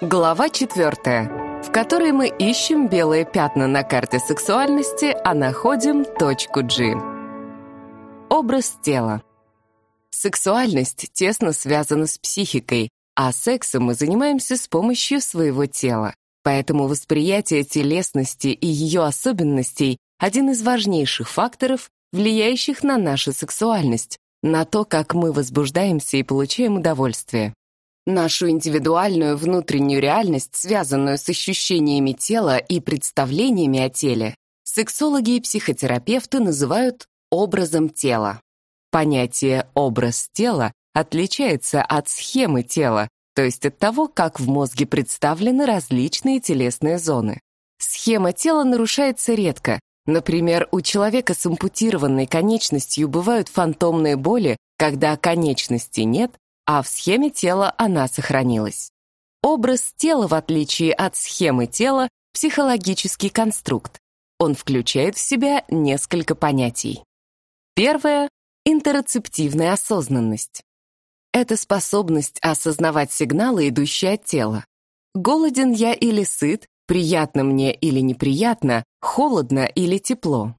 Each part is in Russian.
Глава четвертая, в которой мы ищем белые пятна на карте сексуальности, а находим точку G. Образ тела. Сексуальность тесно связана с психикой, а сексом мы занимаемся с помощью своего тела. Поэтому восприятие телесности и ее особенностей — один из важнейших факторов, влияющих на нашу сексуальность, на то, как мы возбуждаемся и получаем удовольствие. Нашу индивидуальную внутреннюю реальность, связанную с ощущениями тела и представлениями о теле, сексологи и психотерапевты называют образом тела. Понятие «образ тела» отличается от схемы тела, то есть от того, как в мозге представлены различные телесные зоны. Схема тела нарушается редко. Например, у человека с ампутированной конечностью бывают фантомные боли, когда конечности нет, а в схеме тела она сохранилась. Образ тела, в отличие от схемы тела, психологический конструкт. Он включает в себя несколько понятий. Первое — интероцептивная осознанность. Это способность осознавать сигналы, идущие от тела. Голоден я или сыт, приятно мне или неприятно, холодно или тепло.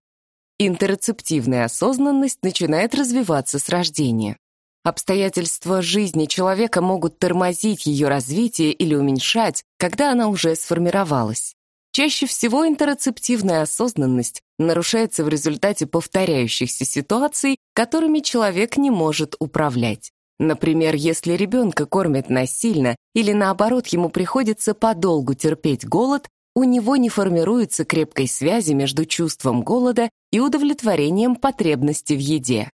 Интероцептивная осознанность начинает развиваться с рождения. Обстоятельства жизни человека могут тормозить ее развитие или уменьшать, когда она уже сформировалась. Чаще всего интероцептивная осознанность нарушается в результате повторяющихся ситуаций, которыми человек не может управлять. Например, если ребенка кормят насильно или наоборот ему приходится подолгу терпеть голод, у него не формируется крепкой связи между чувством голода и удовлетворением потребности в еде.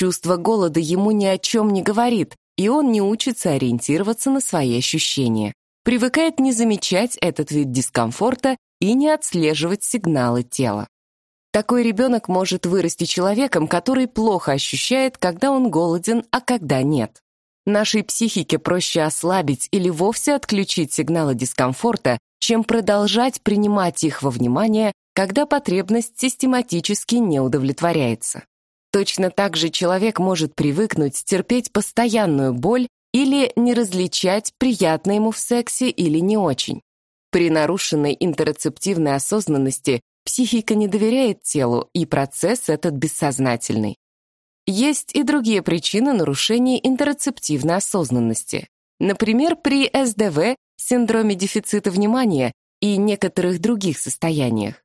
Чувство голода ему ни о чем не говорит, и он не учится ориентироваться на свои ощущения. Привыкает не замечать этот вид дискомфорта и не отслеживать сигналы тела. Такой ребенок может вырасти человеком, который плохо ощущает, когда он голоден, а когда нет. Нашей психике проще ослабить или вовсе отключить сигналы дискомфорта, чем продолжать принимать их во внимание, когда потребность систематически не удовлетворяется. Точно так же человек может привыкнуть терпеть постоянную боль или не различать, приятно ему в сексе или не очень. При нарушенной интероцептивной осознанности психика не доверяет телу, и процесс этот бессознательный. Есть и другие причины нарушения интероцептивной осознанности. Например, при СДВ, синдроме дефицита внимания и некоторых других состояниях.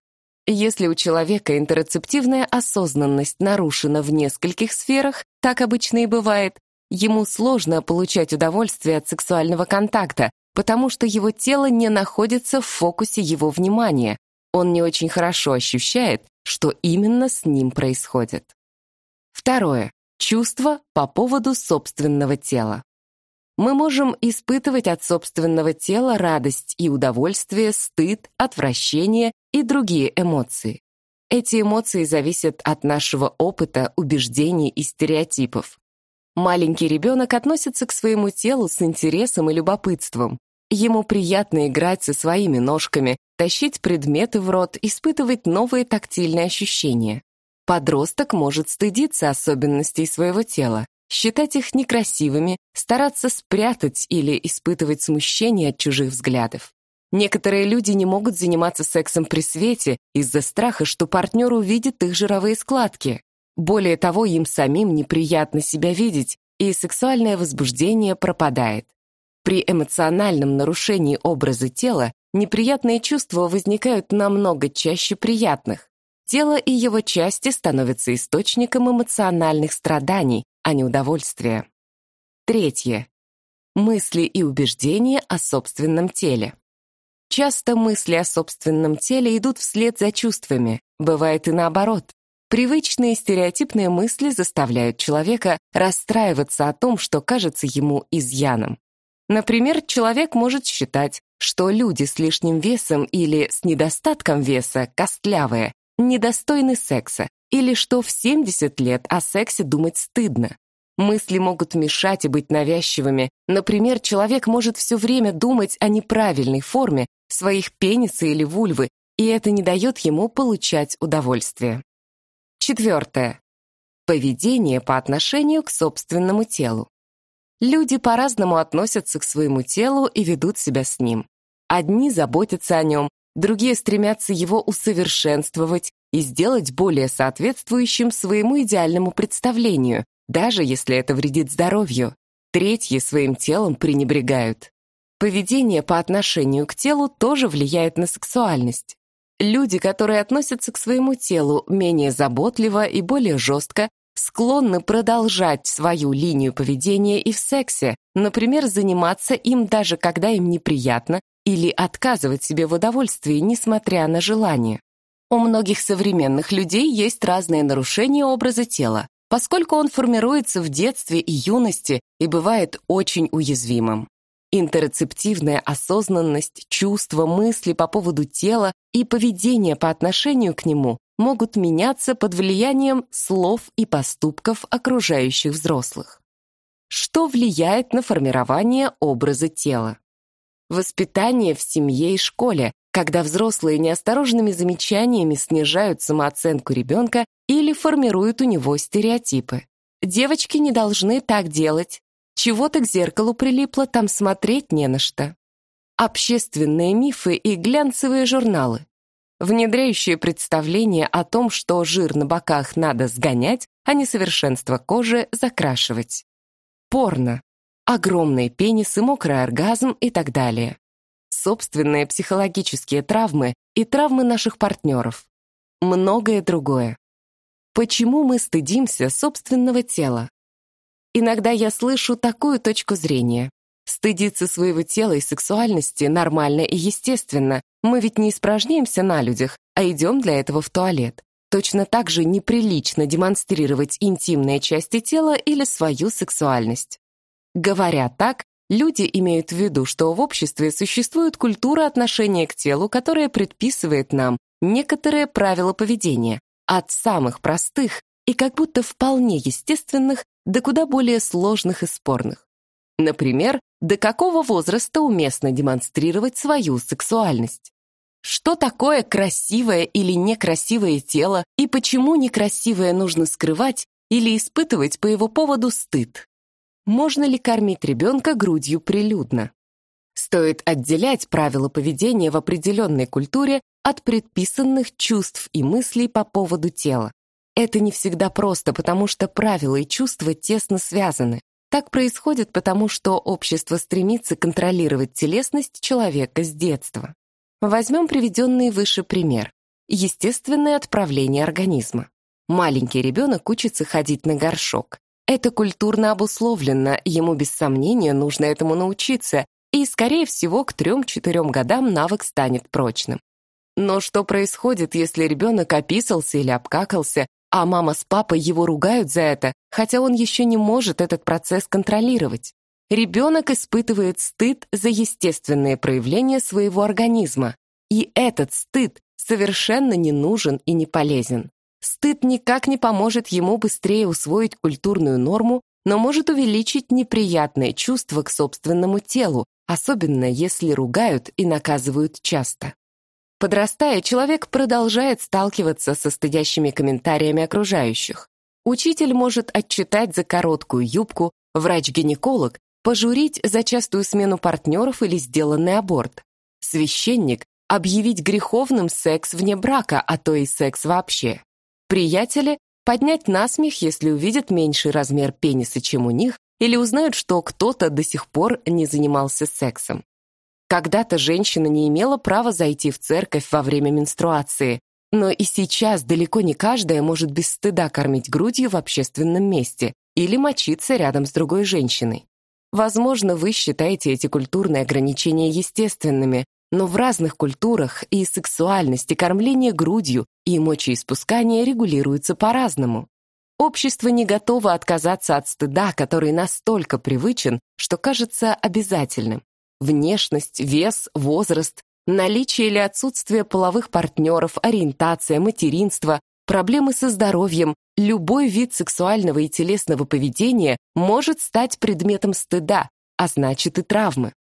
Если у человека интероцептивная осознанность нарушена в нескольких сферах, так обычно и бывает, ему сложно получать удовольствие от сексуального контакта, потому что его тело не находится в фокусе его внимания. Он не очень хорошо ощущает, что именно с ним происходит. Второе. Чувство по поводу собственного тела. Мы можем испытывать от собственного тела радость и удовольствие, стыд, отвращение и другие эмоции. Эти эмоции зависят от нашего опыта, убеждений и стереотипов. Маленький ребенок относится к своему телу с интересом и любопытством. Ему приятно играть со своими ножками, тащить предметы в рот, испытывать новые тактильные ощущения. Подросток может стыдиться особенностей своего тела, считать их некрасивыми, стараться спрятать или испытывать смущение от чужих взглядов. Некоторые люди не могут заниматься сексом при свете из-за страха, что партнер увидит их жировые складки. Более того, им самим неприятно себя видеть, и сексуальное возбуждение пропадает. При эмоциональном нарушении образа тела неприятные чувства возникают намного чаще приятных. Тело и его части становятся источником эмоциональных страданий, а не удовольствия. Третье. Мысли и убеждения о собственном теле. Часто мысли о собственном теле идут вслед за чувствами, бывает и наоборот. Привычные стереотипные мысли заставляют человека расстраиваться о том, что кажется ему изъяном. Например, человек может считать, что люди с лишним весом или с недостатком веса, костлявые, недостойны секса, или что в 70 лет о сексе думать стыдно. Мысли могут мешать и быть навязчивыми. Например, человек может все время думать о неправильной форме своих пениса или вульвы, и это не дает ему получать удовольствие. Четвертое. Поведение по отношению к собственному телу. Люди по-разному относятся к своему телу и ведут себя с ним. Одни заботятся о нем, другие стремятся его усовершенствовать и сделать более соответствующим своему идеальному представлению, даже если это вредит здоровью. Третьи своим телом пренебрегают. Поведение по отношению к телу тоже влияет на сексуальность. Люди, которые относятся к своему телу менее заботливо и более жестко, склонны продолжать свою линию поведения и в сексе, например, заниматься им даже когда им неприятно или отказывать себе в удовольствии, несмотря на желание. У многих современных людей есть разные нарушения образа тела, поскольку он формируется в детстве и юности и бывает очень уязвимым. Интерцептивная осознанность, чувства, мысли по поводу тела и поведение по отношению к нему могут меняться под влиянием слов и поступков окружающих взрослых. Что влияет на формирование образа тела? Воспитание в семье и школе, когда взрослые неосторожными замечаниями снижают самооценку ребенка или формируют у него стереотипы. Девочки не должны так делать. Чего-то к зеркалу прилипло, там смотреть не на что. Общественные мифы и глянцевые журналы внедряющее представление о том, что жир на боках надо сгонять, а несовершенство кожи закрашивать. Порно. Огромные пенисы, мокрый оргазм и так далее. Собственные психологические травмы и травмы наших партнеров. Многое другое. Почему мы стыдимся собственного тела? Иногда я слышу такую точку зрения. Стыдиться своего тела и сексуальности нормально и естественно. Мы ведь не испражняемся на людях, а идем для этого в туалет. Точно так же неприлично демонстрировать интимные части тела или свою сексуальность. Говоря так, люди имеют в виду, что в обществе существует культура отношения к телу, которая предписывает нам некоторые правила поведения, от самых простых и как будто вполне естественных до куда более сложных и спорных. Например, до какого возраста уместно демонстрировать свою сексуальность. Что такое красивое или некрасивое тело и почему некрасивое нужно скрывать или испытывать по его поводу стыд? Можно ли кормить ребенка грудью прилюдно? Стоит отделять правила поведения в определенной культуре от предписанных чувств и мыслей по поводу тела. Это не всегда просто, потому что правила и чувства тесно связаны. Так происходит потому, что общество стремится контролировать телесность человека с детства. Возьмем приведенный выше пример. Естественное отправление организма. Маленький ребенок учится ходить на горшок. Это культурно обусловлено, ему без сомнения нужно этому научиться, и, скорее всего, к 3-4 годам навык станет прочным. Но что происходит, если ребенок описался или обкакался, а мама с папой его ругают за это, хотя он еще не может этот процесс контролировать. Ребенок испытывает стыд за естественные проявления своего организма, и этот стыд совершенно не нужен и не полезен. Стыд никак не поможет ему быстрее усвоить культурную норму, но может увеличить неприятное чувство к собственному телу, особенно если ругают и наказывают часто. Подрастая, человек продолжает сталкиваться со стыдящими комментариями окружающих. Учитель может отчитать за короткую юбку, врач-гинеколог пожурить за частую смену партнеров или сделанный аборт. Священник объявить греховным секс вне брака, а то и секс вообще. Приятели поднять насмех, если увидят меньший размер пениса, чем у них, или узнают, что кто-то до сих пор не занимался сексом. Когда-то женщина не имела права зайти в церковь во время менструации, но и сейчас далеко не каждая может без стыда кормить грудью в общественном месте или мочиться рядом с другой женщиной. Возможно, вы считаете эти культурные ограничения естественными, но в разных культурах и сексуальность, и кормление грудью, и мочеиспускание регулируются по-разному. Общество не готово отказаться от стыда, который настолько привычен, что кажется обязательным. Внешность, вес, возраст, наличие или отсутствие половых партнеров, ориентация, материнство, проблемы со здоровьем, любой вид сексуального и телесного поведения может стать предметом стыда, а значит и травмы.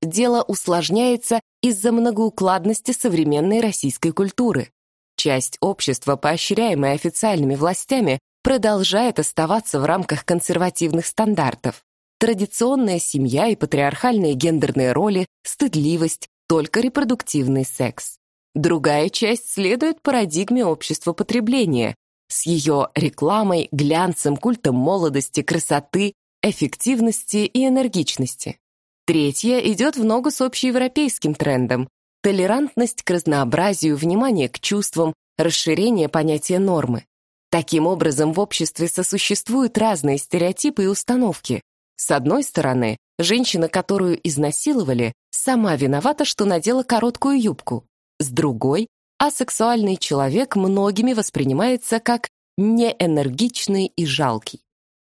Дело усложняется из-за многоукладности современной российской культуры. Часть общества, поощряемая официальными властями, продолжает оставаться в рамках консервативных стандартов. Традиционная семья и патриархальные гендерные роли, стыдливость, только репродуктивный секс. Другая часть следует парадигме общества потребления с ее рекламой, глянцем, культом молодости, красоты, эффективности и энергичности. Третья идет в ногу с общеевропейским трендом – толерантность к разнообразию, внимание к чувствам, расширение понятия нормы. Таким образом, в обществе сосуществуют разные стереотипы и установки. С одной стороны, женщина, которую изнасиловали, сама виновата, что надела короткую юбку. С другой, асексуальный человек многими воспринимается как неэнергичный и жалкий.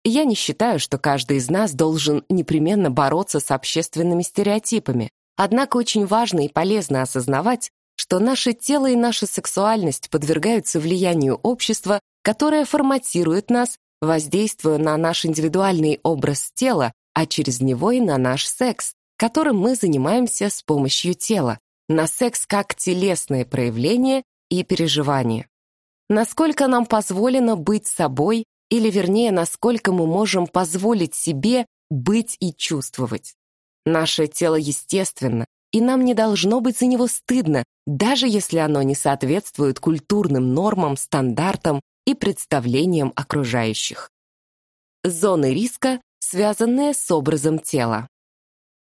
Я не считаю, что каждый из нас должен непременно бороться с общественными стереотипами. Однако очень важно и полезно осознавать, что наше тело и наша сексуальность подвергаются влиянию общества, которое форматирует нас, воздействуя на наш индивидуальный образ тела, а через него и на наш секс, которым мы занимаемся с помощью тела, на секс как телесное проявление и переживание. Насколько нам позволено быть собой, или вернее, насколько мы можем позволить себе быть и чувствовать. Наше тело естественно, и нам не должно быть за него стыдно, даже если оно не соответствует культурным нормам, стандартам и представлениям окружающих. Зоны риска, связанные с образом тела.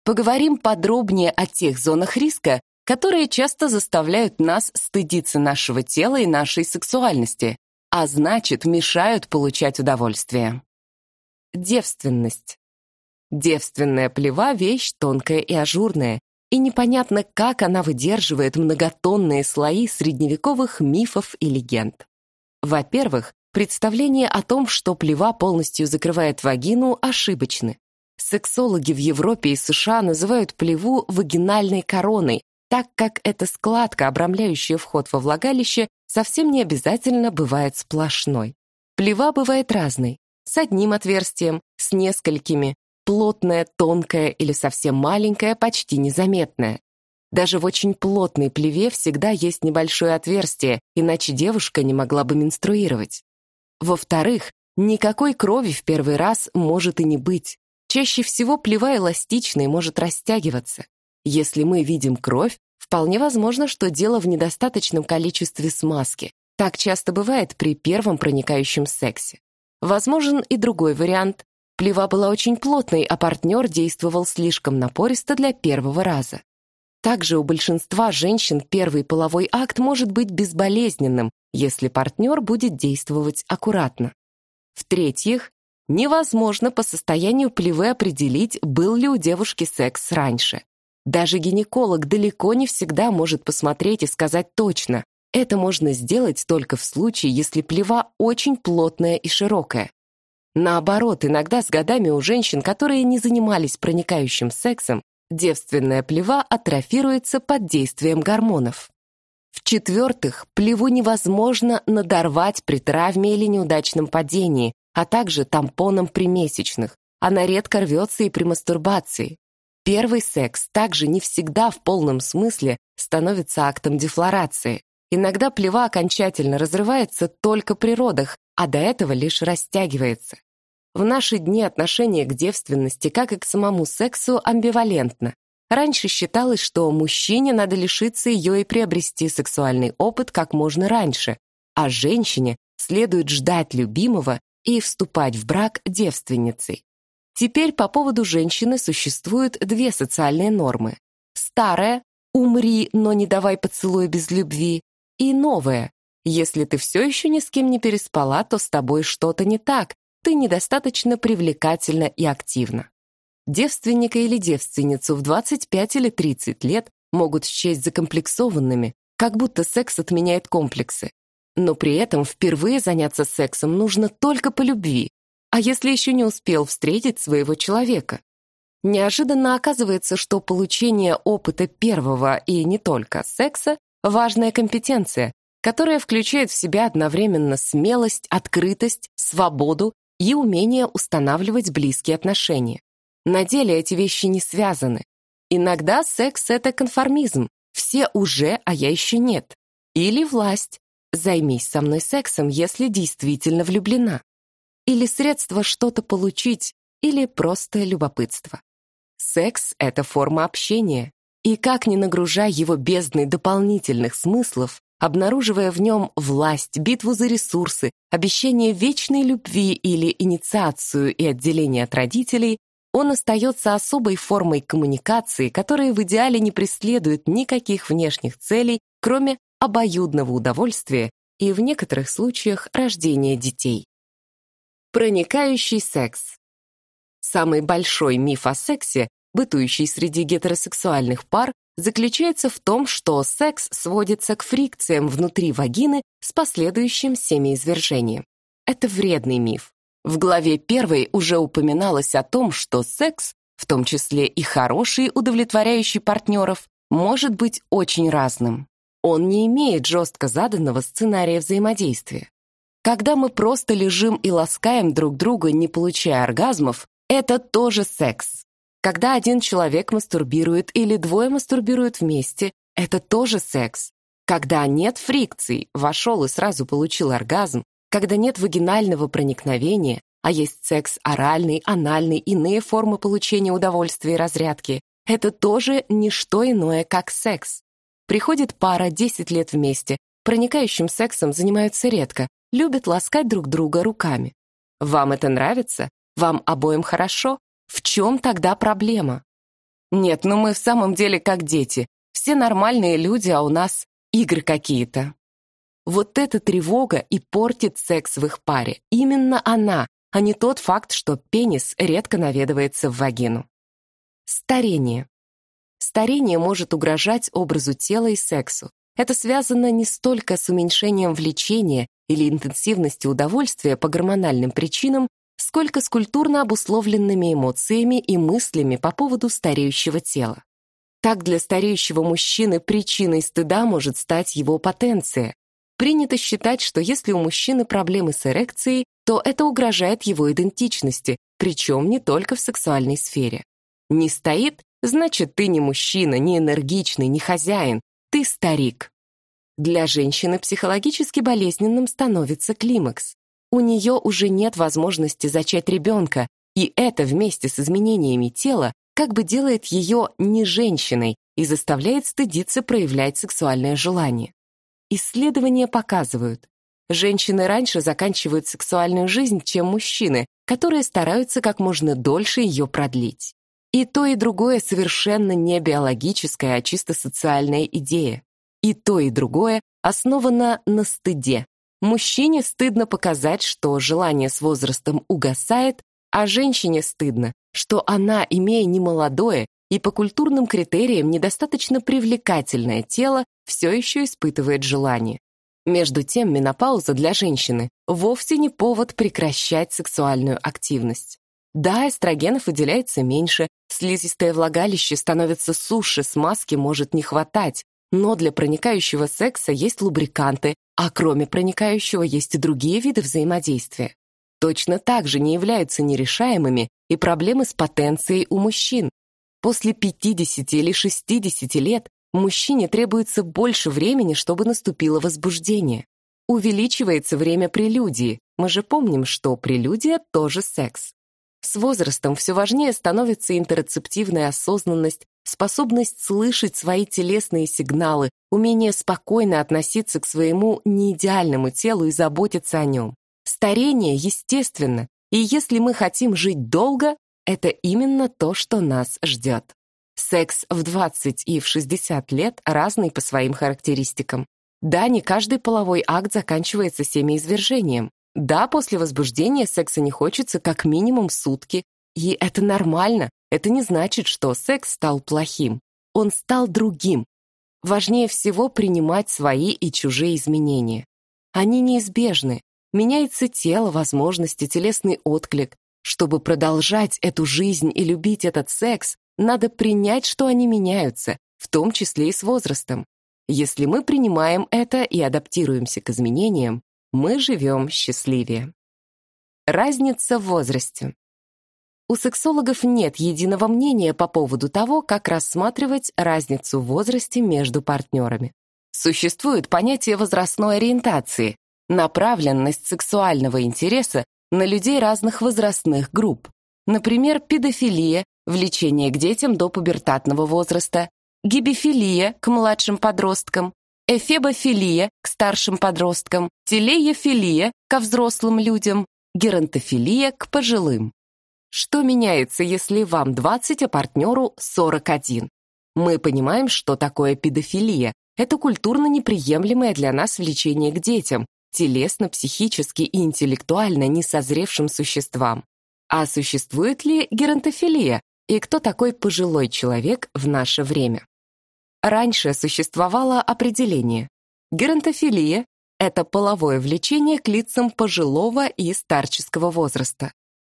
Поговорим подробнее о тех зонах риска, которые часто заставляют нас стыдиться нашего тела и нашей сексуальности, а значит, мешают получать удовольствие. Девственность. Девственная плева — вещь тонкая и ажурная, и непонятно, как она выдерживает многотонные слои средневековых мифов и легенд. Во-первых, представление о том, что плева полностью закрывает вагину, ошибочны. Сексологи в Европе и США называют плеву вагинальной короной, так как эта складка, обрамляющая вход во влагалище, совсем не обязательно бывает сплошной. Плева бывает разной, с одним отверстием, с несколькими, плотная, тонкая или совсем маленькая, почти незаметная. Даже в очень плотной плеве всегда есть небольшое отверстие, иначе девушка не могла бы менструировать. Во-вторых, никакой крови в первый раз может и не быть. Чаще всего плева эластична и может растягиваться. Если мы видим кровь, вполне возможно, что дело в недостаточном количестве смазки. Так часто бывает при первом проникающем сексе. Возможен и другой вариант. Плева была очень плотной, а партнер действовал слишком напористо для первого раза. Также у большинства женщин первый половой акт может быть безболезненным, если партнер будет действовать аккуратно. В-третьих, невозможно по состоянию плевы определить, был ли у девушки секс раньше. Даже гинеколог далеко не всегда может посмотреть и сказать точно. Это можно сделать только в случае, если плева очень плотная и широкая. Наоборот, иногда с годами у женщин, которые не занимались проникающим сексом, девственная плева атрофируется под действием гормонов. В-четвертых, плеву невозможно надорвать при травме или неудачном падении, а также тампоном при месячных. Она редко рвется и при мастурбации. Первый секс также не всегда в полном смысле становится актом дефлорации. Иногда плева окончательно разрывается только при родах, а до этого лишь растягивается. В наши дни отношение к девственности, как и к самому сексу, амбивалентно. Раньше считалось, что мужчине надо лишиться ее и приобрести сексуальный опыт как можно раньше, а женщине следует ждать любимого и вступать в брак девственницей. Теперь по поводу женщины существуют две социальные нормы. Старая «умри, но не давай поцелуй без любви» и новая «если ты все еще ни с кем не переспала, то с тобой что-то не так, ты недостаточно привлекательна и активна». Девственника или девственницу в 25 или 30 лет могут счесть закомплексованными, как будто секс отменяет комплексы. Но при этом впервые заняться сексом нужно только по любви, а если еще не успел встретить своего человека? Неожиданно оказывается, что получение опыта первого и не только секса – важная компетенция, которая включает в себя одновременно смелость, открытость, свободу и умение устанавливать близкие отношения. На деле эти вещи не связаны. Иногда секс — это конформизм. Все уже, а я еще нет. Или власть. Займись со мной сексом, если действительно влюблена или средство что-то получить, или просто любопытство. Секс — это форма общения, и как ни нагружай его бездной дополнительных смыслов, обнаруживая в нем власть, битву за ресурсы, обещание вечной любви или инициацию и отделение от родителей, он остается особой формой коммуникации, которая в идеале не преследует никаких внешних целей, кроме обоюдного удовольствия и в некоторых случаях рождения детей. Проникающий секс. Самый большой миф о сексе, бытующий среди гетеросексуальных пар, заключается в том, что секс сводится к фрикциям внутри вагины с последующим семяизвержением. Это вредный миф. В главе первой уже упоминалось о том, что секс, в том числе и хороший, удовлетворяющий партнеров, может быть очень разным. Он не имеет жестко заданного сценария взаимодействия. Когда мы просто лежим и ласкаем друг друга, не получая оргазмов, это тоже секс. Когда один человек мастурбирует или двое мастурбируют вместе, это тоже секс. Когда нет фрикций, вошел и сразу получил оргазм, когда нет вагинального проникновения, а есть секс оральный, анальный, иные формы получения удовольствия и разрядки, это тоже не что иное, как секс. Приходит пара 10 лет вместе, проникающим сексом занимаются редко, любят ласкать друг друга руками. Вам это нравится? Вам обоим хорошо? В чем тогда проблема? Нет, ну мы в самом деле как дети. Все нормальные люди, а у нас игры какие-то. Вот эта тревога и портит секс в их паре. Именно она, а не тот факт, что пенис редко наведывается в вагину. Старение. Старение может угрожать образу тела и сексу. Это связано не столько с уменьшением влечения или интенсивностью удовольствия по гормональным причинам, сколько с культурно обусловленными эмоциями и мыслями по поводу стареющего тела. Так для стареющего мужчины причиной стыда может стать его потенция. Принято считать, что если у мужчины проблемы с эрекцией, то это угрожает его идентичности, причем не только в сексуальной сфере. Не стоит, значит, ты не мужчина, не энергичный, не хозяин, ты старик. Для женщины психологически болезненным становится климакс у нее уже нет возможности зачать ребенка, и это вместе с изменениями тела как бы делает ее не женщиной и заставляет стыдиться проявлять сексуальное желание. Исследования показывают, женщины раньше заканчивают сексуальную жизнь, чем мужчины, которые стараются как можно дольше ее продлить. И то, и другое совершенно не биологическая, а чисто социальная идея. И то, и другое основано на стыде, Мужчине стыдно показать, что желание с возрастом угасает, а женщине стыдно, что она, имея немолодое и по культурным критериям недостаточно привлекательное тело, все еще испытывает желание. Между тем, менопауза для женщины вовсе не повод прекращать сексуальную активность. Да, эстрогенов выделяется меньше, слизистое влагалище становится суше, смазки может не хватать, но для проникающего секса есть лубриканты, а кроме проникающего есть и другие виды взаимодействия. Точно так же не являются нерешаемыми и проблемы с потенцией у мужчин. После 50 или 60 лет мужчине требуется больше времени, чтобы наступило возбуждение. Увеличивается время прелюдии. Мы же помним, что прелюдия тоже секс. С возрастом все важнее становится интерцептивная осознанность, способность слышать свои телесные сигналы, умение спокойно относиться к своему неидеальному телу и заботиться о нем. Старение естественно, и если мы хотим жить долго, это именно то, что нас ждет. Секс в 20 и в 60 лет разный по своим характеристикам. Да, не каждый половой акт заканчивается семяизвержением. Да, после возбуждения секса не хочется как минимум сутки, и это нормально, это не значит, что секс стал плохим. Он стал другим. Важнее всего принимать свои и чужие изменения. Они неизбежны. Меняется тело, возможности, телесный отклик. Чтобы продолжать эту жизнь и любить этот секс, надо принять, что они меняются, в том числе и с возрастом. Если мы принимаем это и адаптируемся к изменениям, мы живем счастливее. Разница в возрасте. У сексологов нет единого мнения по поводу того, как рассматривать разницу в возрасте между партнерами. Существует понятие возрастной ориентации, направленность сексуального интереса на людей разных возрастных групп. Например, педофилия, влечение к детям до пубертатного возраста, гибифилия к младшим подросткам, эфебофилия к старшим подросткам, телеяфилия ко взрослым людям, геронтофилия к пожилым. Что меняется, если вам 20, а партнеру 41? Мы понимаем, что такое педофилия. Это культурно неприемлемое для нас влечение к детям, телесно, психически и интеллектуально несозревшим существам. А существует ли геронтофилия? И кто такой пожилой человек в наше время? Раньше существовало определение. Геронтофилия — это половое влечение к лицам пожилого и старческого возраста.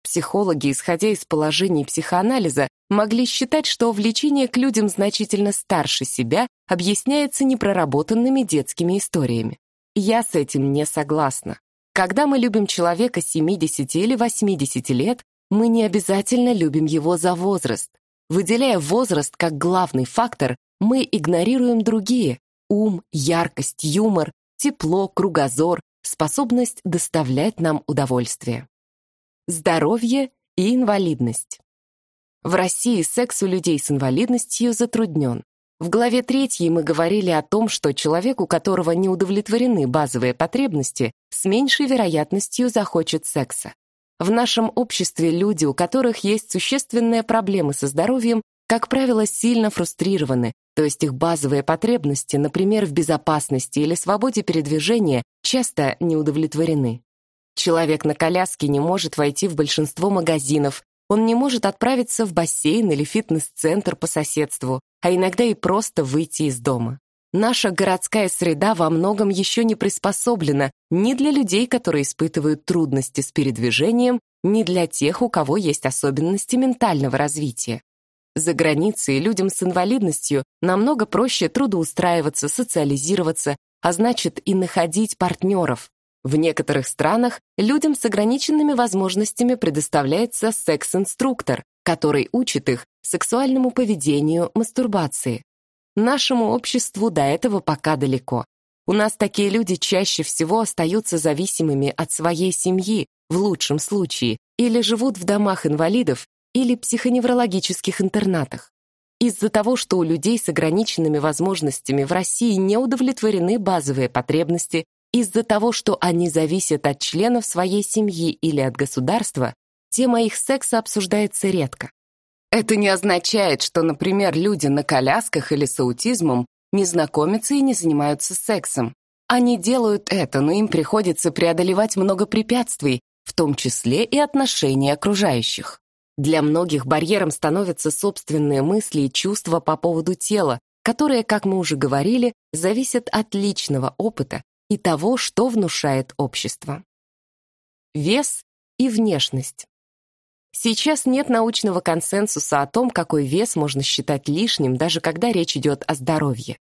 Психологи, исходя из положений психоанализа, могли считать, что влечение к людям значительно старше себя объясняется непроработанными детскими историями. Я с этим не согласна. Когда мы любим человека 70 или 80 лет, мы не обязательно любим его за возраст. Выделяя возраст как главный фактор, мы игнорируем другие — ум, яркость, юмор, тепло, кругозор, способность доставлять нам удовольствие. Здоровье и инвалидность. В России секс у людей с инвалидностью затруднен. В главе 3 мы говорили о том, что человек, у которого не удовлетворены базовые потребности, с меньшей вероятностью захочет секса. В нашем обществе люди, у которых есть существенные проблемы со здоровьем, как правило, сильно фрустрированы, то есть их базовые потребности, например, в безопасности или свободе передвижения, часто не удовлетворены. Человек на коляске не может войти в большинство магазинов, он не может отправиться в бассейн или фитнес-центр по соседству, а иногда и просто выйти из дома. Наша городская среда во многом еще не приспособлена ни для людей, которые испытывают трудности с передвижением, ни для тех, у кого есть особенности ментального развития. За границей людям с инвалидностью намного проще трудоустраиваться, социализироваться, а значит и находить партнеров. В некоторых странах людям с ограниченными возможностями предоставляется секс-инструктор, который учит их сексуальному поведению, мастурбации. Нашему обществу до этого пока далеко. У нас такие люди чаще всего остаются зависимыми от своей семьи, в лучшем случае, или живут в домах инвалидов или психоневрологических интернатах. Из-за того, что у людей с ограниченными возможностями в России не удовлетворены базовые потребности, из-за того, что они зависят от членов своей семьи или от государства, тема их секса обсуждается редко. Это не означает, что, например, люди на колясках или с аутизмом не знакомятся и не занимаются сексом. Они делают это, но им приходится преодолевать много препятствий, в том числе и отношения окружающих. Для многих барьером становятся собственные мысли и чувства по поводу тела, которые, как мы уже говорили, зависят от личного опыта и того, что внушает общество. Вес и внешность. Сейчас нет научного консенсуса о том, какой вес можно считать лишним, даже когда речь идет о здоровье.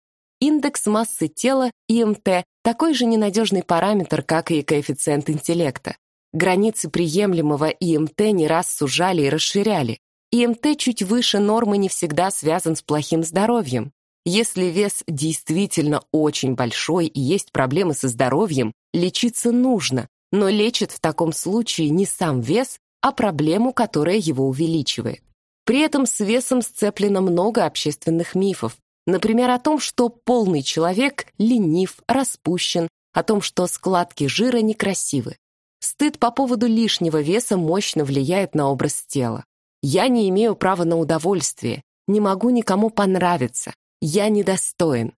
Индекс массы тела, ИМТ, такой же ненадежный параметр, как и коэффициент интеллекта. Границы приемлемого ИМТ не раз сужали и расширяли. ИМТ чуть выше нормы не всегда связан с плохим здоровьем. Если вес действительно очень большой и есть проблемы со здоровьем, лечиться нужно, но лечит в таком случае не сам вес, а проблему, которая его увеличивает. При этом с весом сцеплено много общественных мифов. Например, о том, что полный человек ленив, распущен, о том, что складки жира некрасивы. Стыд по поводу лишнего веса мощно влияет на образ тела. Я не имею права на удовольствие, не могу никому понравиться, я недостоин.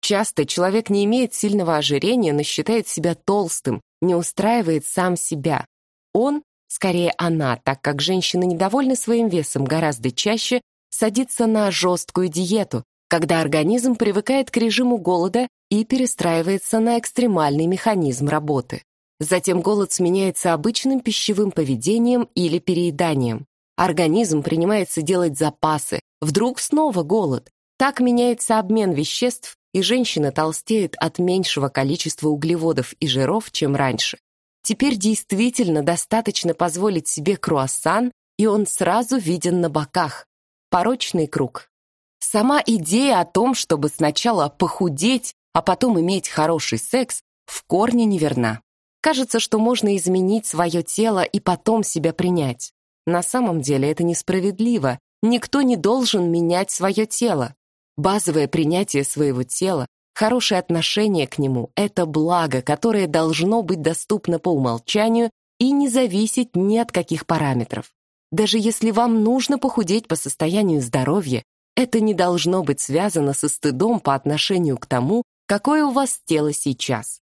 Часто человек не имеет сильного ожирения, но считает себя толстым, не устраивает сам себя. Он Скорее она, так как женщины недовольны своим весом гораздо чаще, садится на жесткую диету, когда организм привыкает к режиму голода и перестраивается на экстремальный механизм работы. Затем голод сменяется обычным пищевым поведением или перееданием. Организм принимается делать запасы, вдруг снова голод. Так меняется обмен веществ, и женщина толстеет от меньшего количества углеводов и жиров, чем раньше. Теперь действительно достаточно позволить себе круассан, и он сразу виден на боках. Порочный круг. Сама идея о том, чтобы сначала похудеть, а потом иметь хороший секс, в корне неверна. Кажется, что можно изменить свое тело и потом себя принять. На самом деле это несправедливо. Никто не должен менять свое тело. Базовое принятие своего тела, хорошее отношение к нему — это благо, которое должно быть доступно по умолчанию и не зависеть ни от каких параметров. Даже если вам нужно похудеть по состоянию здоровья, это не должно быть связано со стыдом по отношению к тому, какое у вас тело сейчас.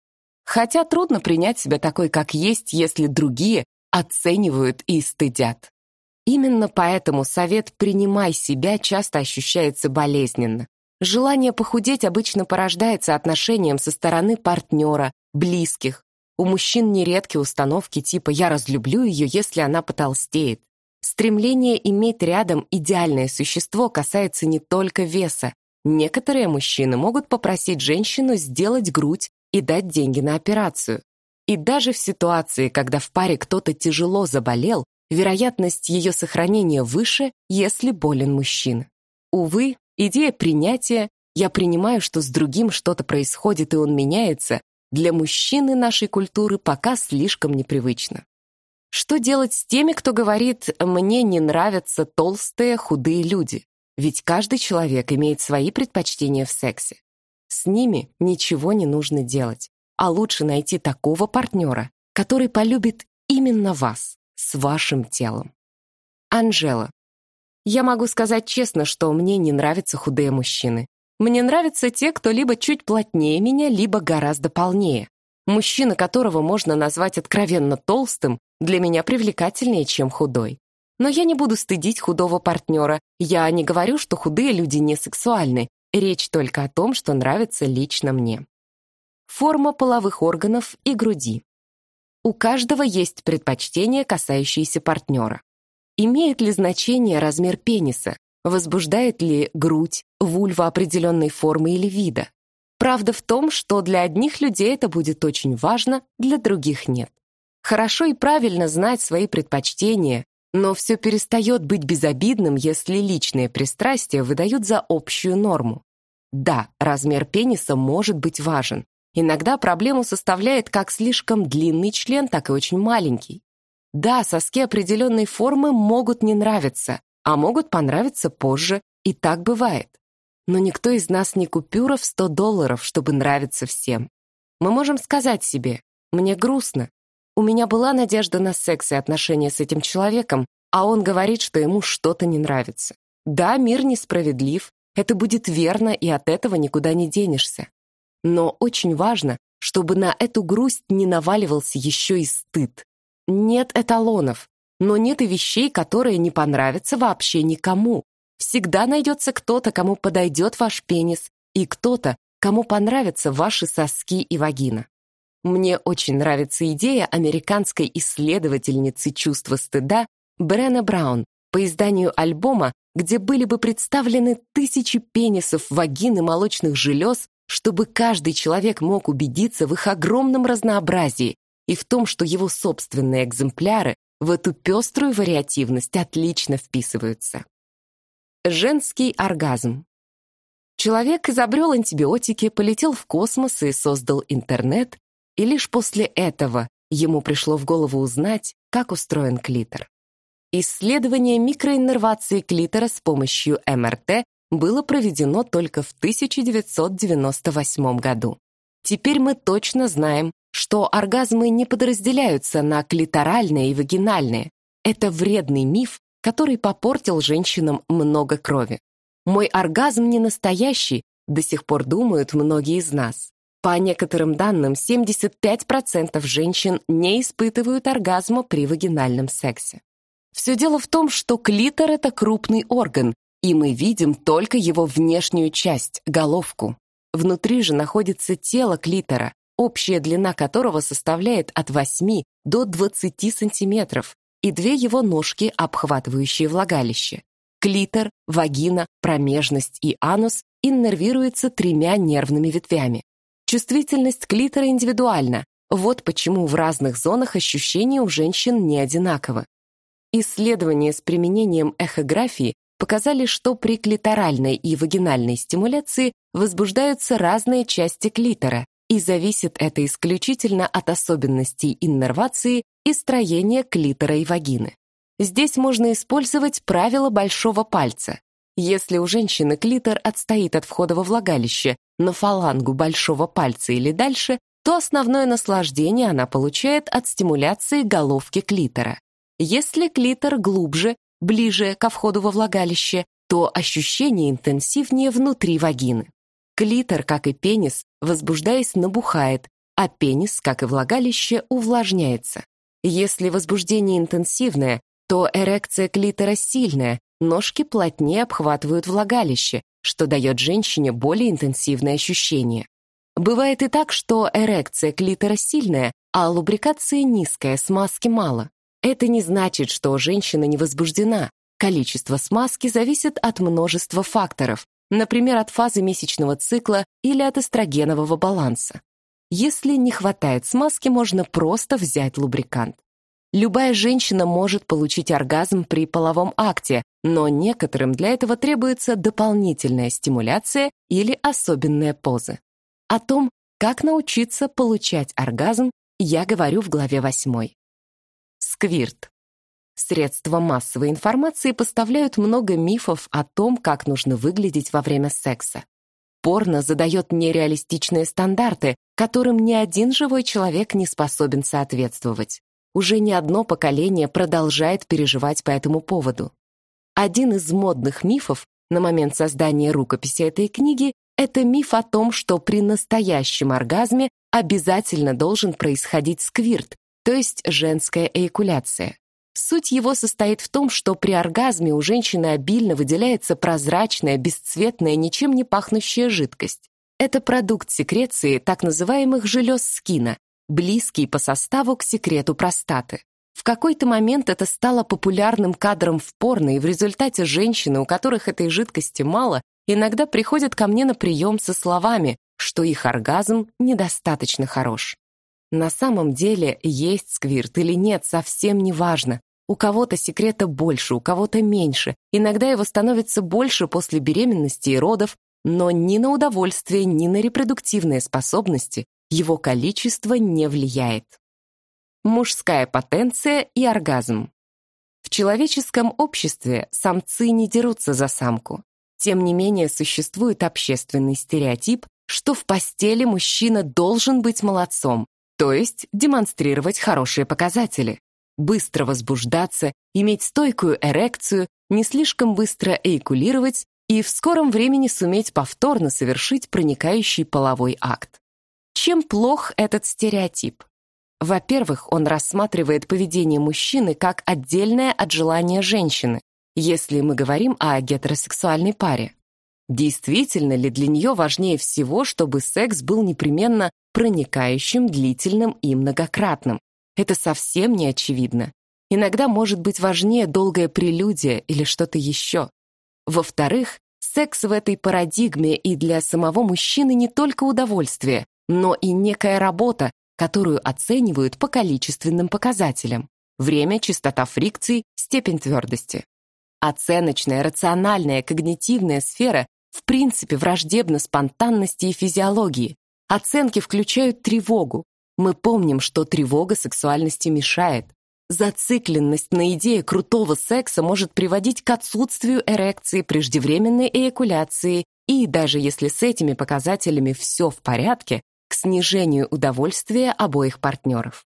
Хотя трудно принять себя такой, как есть, если другие оценивают и стыдят. Именно поэтому совет «принимай себя» часто ощущается болезненно. Желание похудеть обычно порождается отношением со стороны партнера, близких. У мужчин нередки установки типа «я разлюблю ее, если она потолстеет». Стремление иметь рядом идеальное существо касается не только веса. Некоторые мужчины могут попросить женщину сделать грудь и дать деньги на операцию. И даже в ситуации, когда в паре кто-то тяжело заболел, вероятность ее сохранения выше, если болен мужчина. Увы, идея принятия «я принимаю, что с другим что-то происходит и он меняется» для мужчины нашей культуры пока слишком непривычно. Что делать с теми, кто говорит «мне не нравятся толстые, худые люди»? Ведь каждый человек имеет свои предпочтения в сексе. С ними ничего не нужно делать, а лучше найти такого партнера, который полюбит именно вас, с вашим телом. Анжела. Я могу сказать честно, что мне не нравятся худые мужчины. Мне нравятся те, кто либо чуть плотнее меня, либо гораздо полнее. Мужчина, которого можно назвать откровенно толстым, для меня привлекательнее, чем худой. Но я не буду стыдить худого партнера. Я не говорю, что худые люди не сексуальны. Речь только о том, что нравится лично мне. Форма половых органов и груди. У каждого есть предпочтения, касающиеся партнера. Имеет ли значение размер пениса? Возбуждает ли грудь, вульва определенной формы или вида? Правда в том, что для одних людей это будет очень важно, для других нет. Хорошо и правильно знать свои предпочтения, но все перестает быть безобидным, если личные пристрастия выдают за общую норму. Да, размер пениса может быть важен. Иногда проблему составляет как слишком длинный член, так и очень маленький. Да, соски определенной формы могут не нравиться, а могут понравиться позже, и так бывает. Но никто из нас не купюра в 100 долларов, чтобы нравиться всем. Мы можем сказать себе, мне грустно, у меня была надежда на секс и отношения с этим человеком, а он говорит, что ему что-то не нравится. Да, мир несправедлив, это будет верно, и от этого никуда не денешься. Но очень важно, чтобы на эту грусть не наваливался еще и стыд. Нет эталонов, но нет и вещей, которые не понравятся вообще никому. Всегда найдется кто-то, кому подойдет ваш пенис, и кто-то, кому понравятся ваши соски и вагина. Мне очень нравится идея американской исследовательницы чувства стыда Брена Браун по изданию альбома, где были бы представлены тысячи пенисов, вагин и молочных желез, чтобы каждый человек мог убедиться в их огромном разнообразии и в том, что его собственные экземпляры в эту пеструю вариативность отлично вписываются. Женский оргазм. Человек изобрел антибиотики, полетел в космос и создал интернет, и лишь после этого ему пришло в голову узнать, как устроен клитор. Исследование микроиннервации клитора с помощью МРТ было проведено только в 1998 году. Теперь мы точно знаем, что оргазмы не подразделяются на клиторальные и вагинальные. Это вредный миф, который попортил женщинам много крови. Мой оргазм не настоящий, до сих пор думают многие из нас. По некоторым данным, 75% женщин не испытывают оргазма при вагинальном сексе. Все дело в том, что клитор — это крупный орган, и мы видим только его внешнюю часть — головку. Внутри же находится тело клитора, общая длина которого составляет от 8 до 20 сантиметров, и две его ножки, обхватывающие влагалище. Клитор, вагина, промежность и анус иннервируются тремя нервными ветвями. Чувствительность клитора индивидуальна. Вот почему в разных зонах ощущения у женщин не одинаковы. Исследования с применением эхографии показали, что при клиторальной и вагинальной стимуляции возбуждаются разные части клитора, и зависит это исключительно от особенностей иннервации и строения клитора и вагины. Здесь можно использовать правило большого пальца. Если у женщины клитор отстоит от входа во влагалище на фалангу большого пальца или дальше, то основное наслаждение она получает от стимуляции головки клитора. Если клитор глубже, ближе ко входу во влагалище, то ощущение интенсивнее внутри вагины. Клитор, как и пенис, возбуждаясь, набухает, а пенис, как и влагалище, увлажняется. Если возбуждение интенсивное, то эрекция клитора сильная, ножки плотнее обхватывают влагалище, что дает женщине более интенсивное ощущение. Бывает и так, что эрекция клитора сильная, а лубрикация низкая, смазки мало. Это не значит, что женщина не возбуждена. Количество смазки зависит от множества факторов, например, от фазы месячного цикла или от эстрогенового баланса. Если не хватает смазки, можно просто взять лубрикант. Любая женщина может получить оргазм при половом акте, но некоторым для этого требуется дополнительная стимуляция или особенная поза. О том, как научиться получать оргазм, я говорю в главе 8. Сквирт. Средства массовой информации поставляют много мифов о том, как нужно выглядеть во время секса. Порно задает нереалистичные стандарты, которым ни один живой человек не способен соответствовать уже не одно поколение продолжает переживать по этому поводу. Один из модных мифов на момент создания рукописи этой книги это миф о том, что при настоящем оргазме обязательно должен происходить сквирт, то есть женская эякуляция. Суть его состоит в том, что при оргазме у женщины обильно выделяется прозрачная, бесцветная, ничем не пахнущая жидкость. Это продукт секреции так называемых желез скина, близкий по составу к секрету простаты. В какой-то момент это стало популярным кадром в порно, и в результате женщины, у которых этой жидкости мало, иногда приходят ко мне на прием со словами, что их оргазм недостаточно хорош. На самом деле, есть сквирт или нет, совсем не важно. У кого-то секрета больше, у кого-то меньше. Иногда его становится больше после беременности и родов, но ни на удовольствие, ни на репродуктивные способности его количество не влияет. Мужская потенция и оргазм. В человеческом обществе самцы не дерутся за самку. Тем не менее, существует общественный стереотип, что в постели мужчина должен быть молодцом, то есть демонстрировать хорошие показатели, быстро возбуждаться, иметь стойкую эрекцию, не слишком быстро эякулировать и в скором времени суметь повторно совершить проникающий половой акт. Чем плох этот стереотип? Во-первых, он рассматривает поведение мужчины как отдельное от желания женщины, если мы говорим о гетеросексуальной паре. Действительно ли для нее важнее всего, чтобы секс был непременно проникающим, длительным и многократным? Это совсем не очевидно. Иногда может быть важнее долгая прелюдия или что-то еще. Во-вторых, секс в этой парадигме и для самого мужчины не только удовольствие, но и некая работа, которую оценивают по количественным показателям. Время, частота фрикций, степень твердости. Оценочная, рациональная, когнитивная сфера в принципе враждебна спонтанности и физиологии. Оценки включают тревогу. Мы помним, что тревога сексуальности мешает. Зацикленность на идее крутого секса может приводить к отсутствию эрекции, преждевременной эякуляции, и даже если с этими показателями все в порядке, к снижению удовольствия обоих партнеров.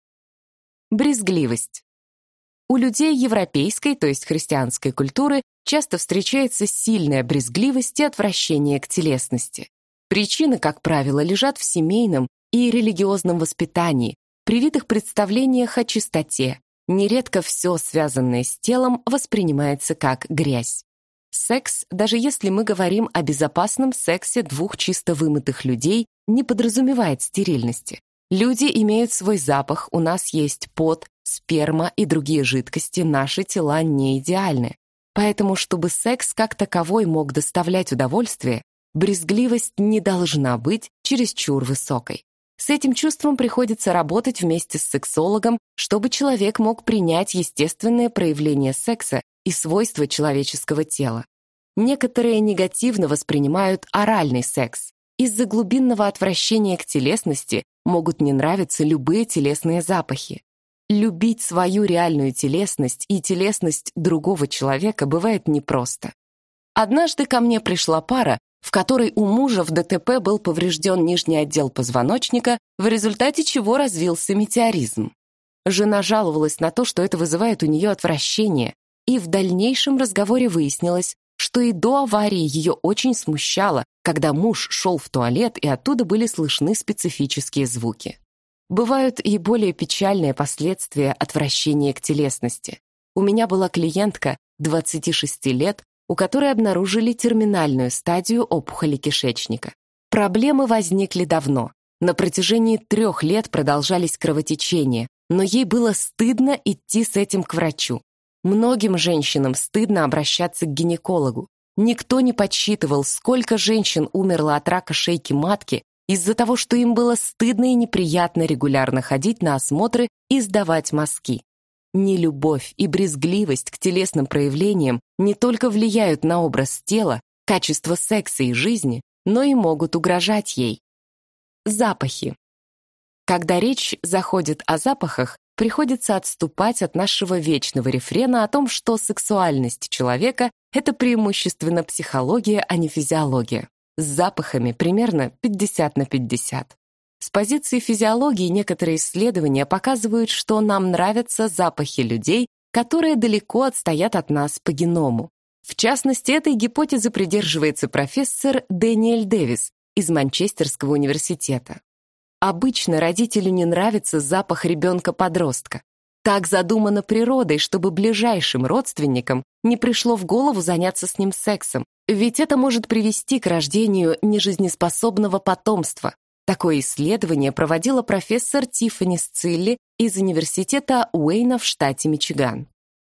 Брезгливость. У людей европейской, то есть христианской культуры, часто встречается сильная брезгливость и отвращение к телесности. Причины, как правило, лежат в семейном и религиозном воспитании, привитых представлениях о чистоте. Нередко все, связанное с телом, воспринимается как грязь. Секс, даже если мы говорим о безопасном сексе двух чисто вымытых людей, не подразумевает стерильности. Люди имеют свой запах, у нас есть пот, сперма и другие жидкости, наши тела не идеальны. Поэтому, чтобы секс как таковой мог доставлять удовольствие, брезгливость не должна быть чересчур высокой. С этим чувством приходится работать вместе с сексологом, чтобы человек мог принять естественное проявление секса и свойства человеческого тела. Некоторые негативно воспринимают оральный секс. Из-за глубинного отвращения к телесности могут не нравиться любые телесные запахи. Любить свою реальную телесность и телесность другого человека бывает непросто. Однажды ко мне пришла пара, в которой у мужа в ДТП был поврежден нижний отдел позвоночника, в результате чего развился метеоризм. Жена жаловалась на то, что это вызывает у нее отвращение, и в дальнейшем разговоре выяснилось, что и до аварии ее очень смущало, когда муж шел в туалет, и оттуда были слышны специфические звуки. Бывают и более печальные последствия отвращения к телесности. У меня была клиентка 26 лет, у которой обнаружили терминальную стадию опухоли кишечника. Проблемы возникли давно. На протяжении трех лет продолжались кровотечения, но ей было стыдно идти с этим к врачу. Многим женщинам стыдно обращаться к гинекологу. Никто не подсчитывал, сколько женщин умерло от рака шейки матки из-за того, что им было стыдно и неприятно регулярно ходить на осмотры и сдавать мазки. Нелюбовь и брезгливость к телесным проявлениям не только влияют на образ тела, качество секса и жизни, но и могут угрожать ей. Запахи. Когда речь заходит о запахах, приходится отступать от нашего вечного рефрена о том, что сексуальность человека — это преимущественно психология, а не физиология. С запахами примерно 50 на 50. С позиции физиологии некоторые исследования показывают, что нам нравятся запахи людей, которые далеко отстоят от нас по геному. В частности, этой гипотезы придерживается профессор Дэниэль Дэвис из Манчестерского университета. Обычно родителю не нравится запах ребенка-подростка. Так задумано природой, чтобы ближайшим родственникам не пришло в голову заняться с ним сексом, ведь это может привести к рождению нежизнеспособного потомства, Такое исследование проводила профессор Тиффани Сцилли из университета Уэйна в штате Мичиган.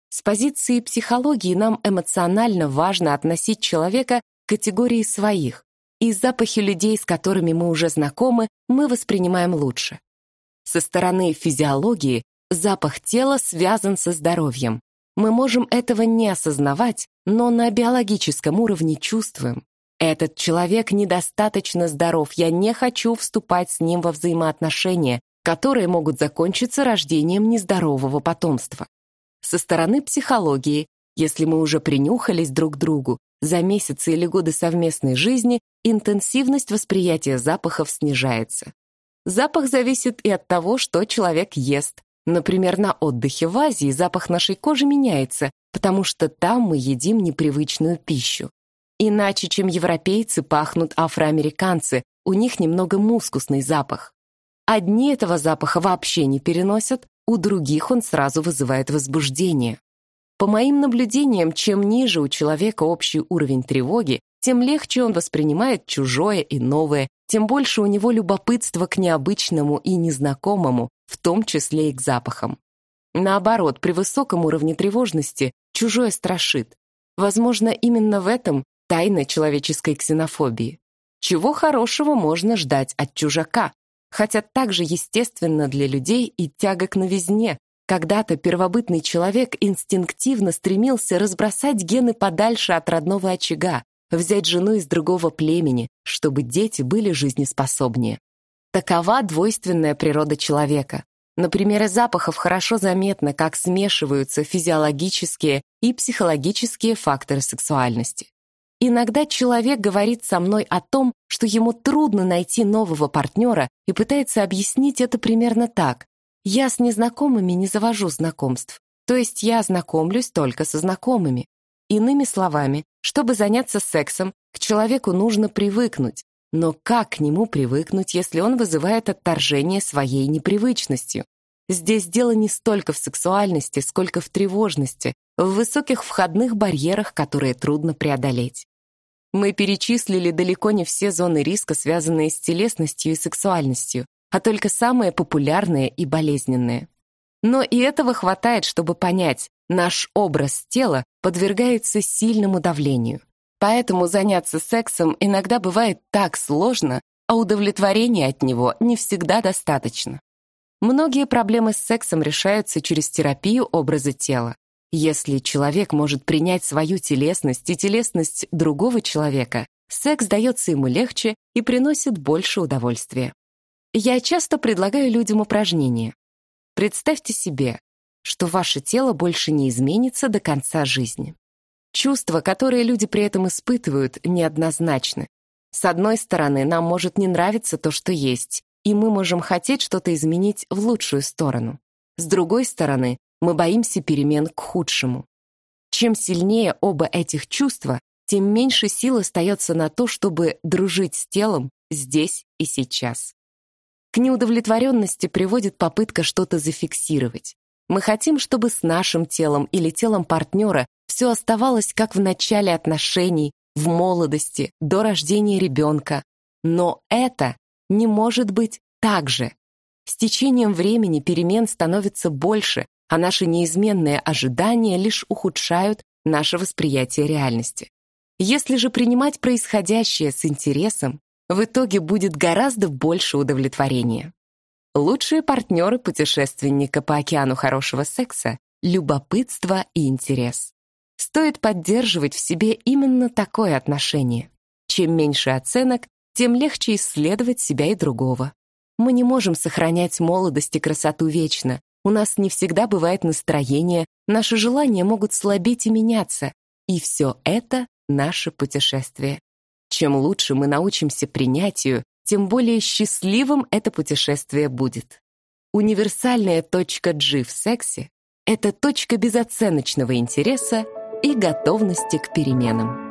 С позиции психологии нам эмоционально важно относить человека к категории своих, и запахи людей, с которыми мы уже знакомы, мы воспринимаем лучше. Со стороны физиологии запах тела связан со здоровьем. Мы можем этого не осознавать, но на биологическом уровне чувствуем. Этот человек недостаточно здоров, я не хочу вступать с ним во взаимоотношения, которые могут закончиться рождением нездорового потомства. Со стороны психологии, если мы уже принюхались друг к другу, за месяцы или годы совместной жизни интенсивность восприятия запахов снижается. Запах зависит и от того, что человек ест. Например, на отдыхе в Азии запах нашей кожи меняется, потому что там мы едим непривычную пищу. Иначе, чем европейцы, пахнут афроамериканцы, у них немного мускусный запах. Одни этого запаха вообще не переносят, у других он сразу вызывает возбуждение. По моим наблюдениям, чем ниже у человека общий уровень тревоги, тем легче он воспринимает чужое и новое, тем больше у него любопытства к необычному и незнакомому, в том числе и к запахам. Наоборот, при высоком уровне тревожности чужое страшит. Возможно, именно в этом тайна человеческой ксенофобии. Чего хорошего можно ждать от чужака? Хотя также естественно для людей и тяга к новизне. Когда-то первобытный человек инстинктивно стремился разбросать гены подальше от родного очага, взять жену из другого племени, чтобы дети были жизнеспособнее. Такова двойственная природа человека. На примере запахов хорошо заметно, как смешиваются физиологические и психологические факторы сексуальности. Иногда человек говорит со мной о том, что ему трудно найти нового партнера и пытается объяснить это примерно так. Я с незнакомыми не завожу знакомств, то есть я знакомлюсь только со знакомыми. Иными словами, чтобы заняться сексом, к человеку нужно привыкнуть. Но как к нему привыкнуть, если он вызывает отторжение своей непривычностью? Здесь дело не столько в сексуальности, сколько в тревожности, в высоких входных барьерах, которые трудно преодолеть. Мы перечислили далеко не все зоны риска, связанные с телесностью и сексуальностью, а только самые популярные и болезненные. Но и этого хватает, чтобы понять, наш образ тела подвергается сильному давлению. Поэтому заняться сексом иногда бывает так сложно, а удовлетворения от него не всегда достаточно. Многие проблемы с сексом решаются через терапию образа тела. Если человек может принять свою телесность и телесность другого человека, секс дается ему легче и приносит больше удовольствия. Я часто предлагаю людям упражнения. Представьте себе, что ваше тело больше не изменится до конца жизни. Чувства, которые люди при этом испытывают, неоднозначны. С одной стороны, нам может не нравиться то, что есть, и мы можем хотеть что-то изменить в лучшую сторону. С другой стороны, мы боимся перемен к худшему. Чем сильнее оба этих чувства, тем меньше сил остается на то, чтобы дружить с телом здесь и сейчас. К неудовлетворенности приводит попытка что-то зафиксировать. Мы хотим, чтобы с нашим телом или телом партнера все оставалось как в начале отношений, в молодости, до рождения ребенка. Но это не может быть так же. С течением времени перемен становится больше, а наши неизменные ожидания лишь ухудшают наше восприятие реальности. Если же принимать происходящее с интересом, в итоге будет гораздо больше удовлетворения. Лучшие партнеры путешественника по океану хорошего секса — любопытство и интерес. Стоит поддерживать в себе именно такое отношение. Чем меньше оценок, тем легче исследовать себя и другого. Мы не можем сохранять молодость и красоту вечно. У нас не всегда бывает настроение, наши желания могут слабеть и меняться. И все это — наше путешествие. Чем лучше мы научимся принятию, тем более счастливым это путешествие будет. Универсальная точка G в сексе — это точка безоценочного интереса и готовности к переменам.